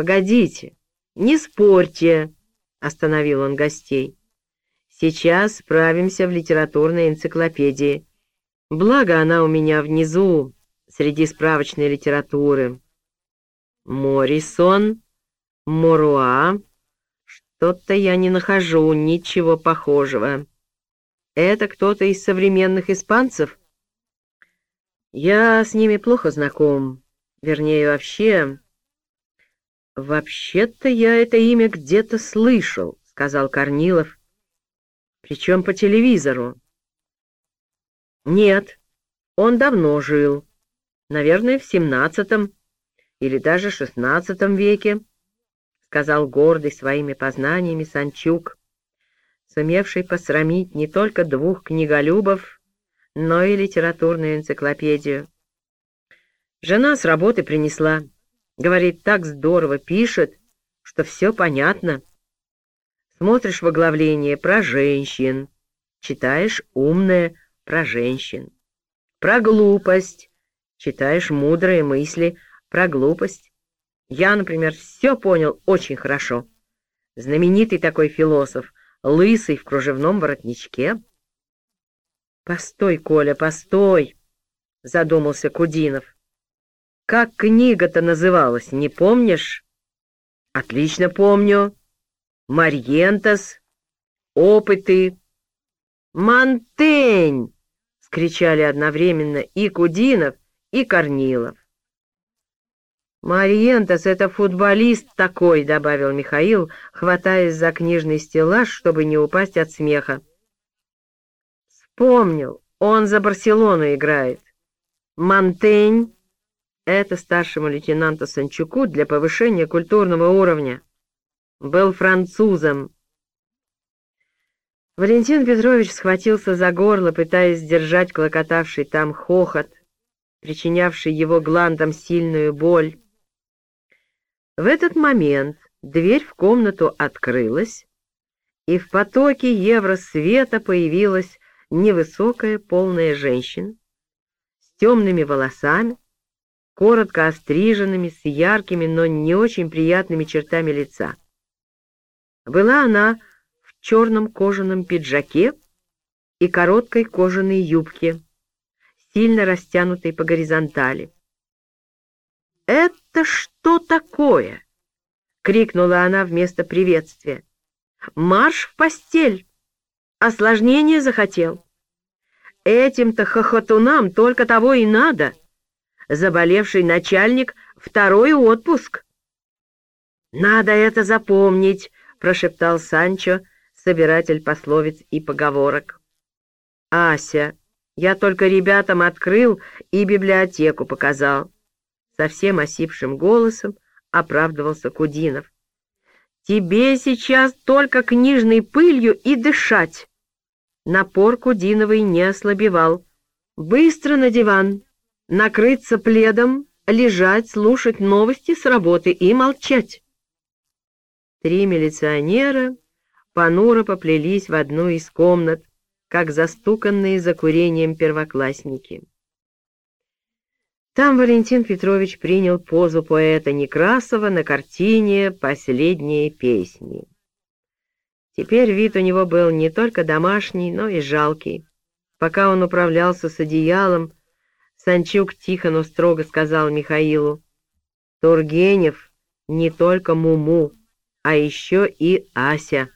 «Погодите, не спорьте», — остановил он гостей. «Сейчас справимся в литературной энциклопедии. Благо она у меня внизу, среди справочной литературы. Моррисон, Моруа, что-то я не нахожу ничего похожего. Это кто-то из современных испанцев? Я с ними плохо знаком, вернее, вообще... «Вообще-то я это имя где-то слышал», — сказал Корнилов. «Причем по телевизору». «Нет, он давно жил. Наверное, в семнадцатом или даже шестнадцатом веке», — сказал гордый своими познаниями Санчук, сумевший посрамить не только двух книголюбов, но и литературную энциклопедию. Жена с работы принесла. Говорит, так здорово пишет, что все понятно. Смотришь в оглавление про женщин, читаешь умное про женщин. Про глупость, читаешь мудрые мысли про глупость. Я, например, все понял очень хорошо. Знаменитый такой философ, лысый в кружевном воротничке. «Постой, Коля, постой!» — задумался Кудинов. Как книга-то называлась, не помнишь? Отлично помню. Марьентас, опыты. Монтень! скричали одновременно и Кудинов, и Корнилов. «Мариентес — это футболист такой», — добавил Михаил, хватаясь за книжный стеллаж, чтобы не упасть от смеха. «Вспомнил, он за Барселону играет. Монтень это старшему лейтенанту Санчуку для повышения культурного уровня. Был французом. Валентин Петрович схватился за горло, пытаясь сдержать клокотавший там хохот, причинявший его гландам сильную боль. В этот момент дверь в комнату открылась, и в потоке евросвета появилась невысокая полная женщина с темными волосами, коротко остриженными, с яркими, но не очень приятными чертами лица. Была она в черном кожаном пиджаке и короткой кожаной юбке, сильно растянутой по горизонтали. «Это что такое?» — крикнула она вместо приветствия. «Марш в постель! Осложнение захотел. Этим-то хохотунам только того и надо» заболевший начальник второй отпуск. «Надо это запомнить», — прошептал Санчо, собиратель пословиц и поговорок. «Ася, я только ребятам открыл и библиотеку показал», — совсем осипшим голосом оправдывался Кудинов. «Тебе сейчас только книжной пылью и дышать». Напор Кудиновой не ослабевал. «Быстро на диван!» Накрыться пледом, лежать, слушать новости с работы и молчать. Три милиционера понуро поплелись в одну из комнат, как застуканные за курением первоклассники. Там Валентин Петрович принял позу поэта Некрасова на картине «Последние песни». Теперь вид у него был не только домашний, но и жалкий. Пока он управлялся с одеялом, Санчук тихо, но строго сказал Михаилу, «Тургенев не только Муму, а еще и Ася».